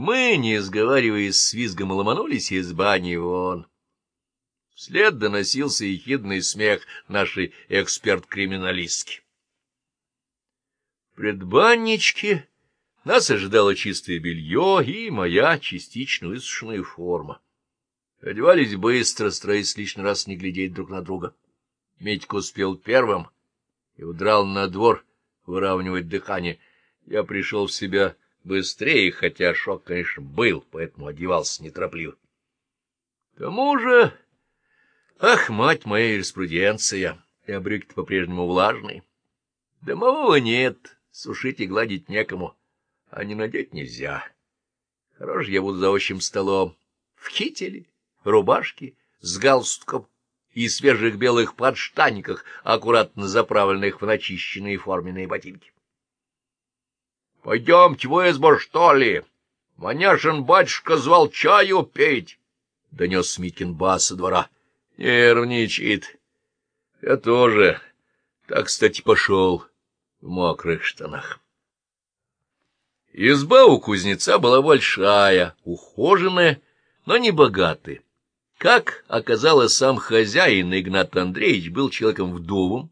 Мы, не сговариваясь с визгом, ломанулись из бани вон. Вслед доносился ехидный смех нашей эксперт-криминалистки. В предбанничке нас ожидало чистое белье и моя частично высушенная форма. Одевались быстро, стараясь лишний раз не глядеть друг на друга. Митька успел первым и удрал на двор выравнивать дыхание. Я пришел в себя быстрее, хотя шок, конечно, был, поэтому одевался неторопливо. К тому же... Ах, мать моя юриспруденция! И брюки по-прежнему влажные. Домового нет, сушить и гладить некому, а не надеть нельзя. Хорош я буду за общим столом, в кителе, рубашке, с галстуком и свежих белых подштаниках, аккуратно заправленных в начищенные форменные ботинки. — Пойдемте в избу, что ли? Маняшин батюшка звал чаю петь, — донес Митин бас со двора. — Нервничает. Я тоже. Так, кстати, пошел в мокрых штанах. Изба у кузнеца была большая, ухоженная, но не богатая. Как оказалось, сам хозяин Игнат Андреевич был человеком вдовым,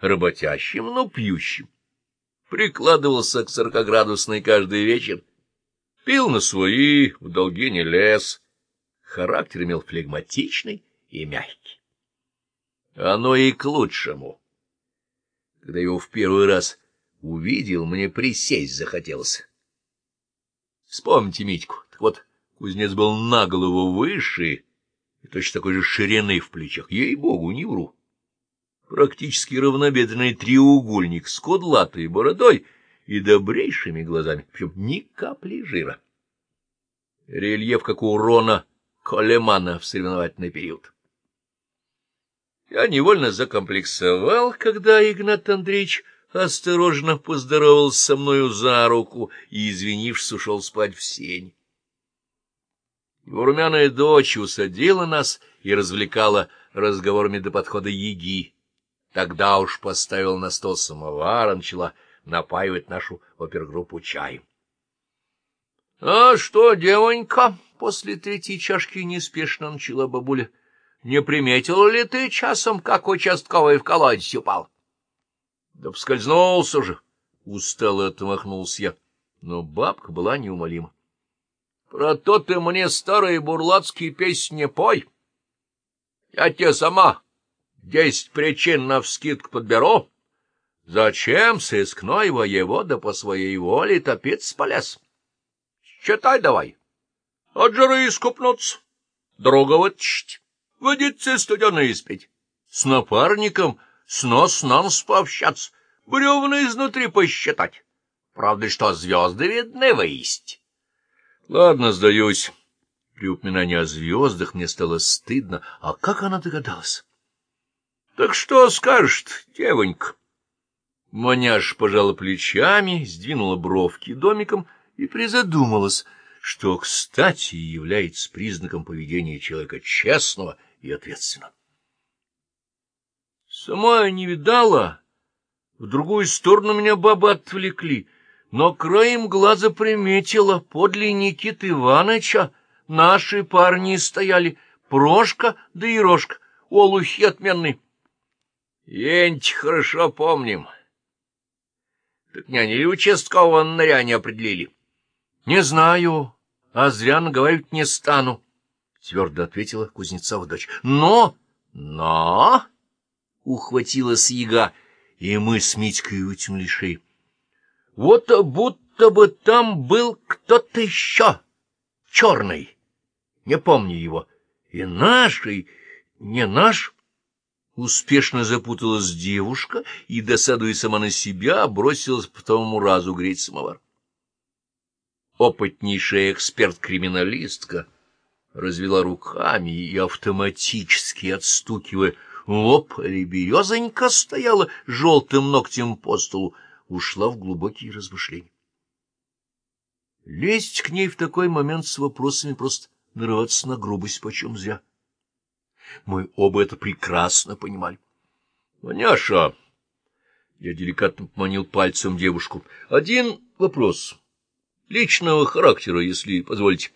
работящим, но пьющим прикладывался к сорокоградусной каждый вечер, пил на свои, в долги не лез, характер имел флегматичный и мягкий. Оно и к лучшему. Когда его в первый раз увидел, мне присесть захотелось. Вспомните Митьку. Так вот, кузнец был на голову выше и точно такой же ширины в плечах. Ей-богу, не вру практически равнобедренный треугольник с кудлатой бородой и добрейшими глазами, причем ни капли жира. Рельеф, как у Рона Колемана в соревновательный период. Я невольно закомплексовал, когда Игнат Андреевич осторожно поздоровался со мною за руку и, извинившись, ушел спать в сень. Его румяная дочь усадила нас и развлекала разговорами до подхода еги. Тогда уж поставил на стол самовар, начала напаивать нашу опергруппу чаем. — А что, девонька? — после третьей чашки неспешно начала бабуля. — Не приметил ли ты часом, как участковый в колодец упал? — Да поскользнулся же! — устало отмахнулся я. Но бабка была неумолима. — Про то ты мне старые бурлацкие песни пой. Я тебе сама Десять причин навскидку подберу. Зачем сыскной воевода по своей воле топиться полез? Считай давай. От жары искупнуться, друга вытащить, водицы студеной испить, с напарником с нос на нос пообщаться, бревна изнутри посчитать. Правда, что звезды видны выесть. Ладно, сдаюсь. При упоминании о звездах мне стало стыдно. А как она догадалась? — Так что скажет, девонька? Маняш пожала плечами, сдвинула бровки домиком и призадумалась, что, кстати, является признаком поведения человека честного и ответственного. Сама не видала, в другую сторону меня бабы отвлекли, но краем глаза приметила подле Никиты Ивановича наши парни стояли, Прошка да Ерошка, олухи отменные. Енть хорошо помним. Так няня или участкового ныря не определили? — Не знаю, а зря наговаривать не стану, — твердо ответила Кузнецова дочь. — Но... Но... — ухватилась яга, и мы с Митькой вытянули шеи. — Вот будто бы там был кто-то еще, черный, не помню его, и наший, не наш... Успешно запуталась девушка и, досадуя сама на себя, бросилась по тому разу греть самовар. Опытнейшая эксперт-криминалистка развела руками и, автоматически отстукивая лоб, березонька стояла желтым ногтем по столу, ушла в глубокие размышления. Лезть к ней в такой момент с вопросами просто нарываться на грубость почем зря. Мы оба это прекрасно понимали. — Маняша! — я деликатно поманил пальцем девушку. — Один вопрос. личного характера, если позволите.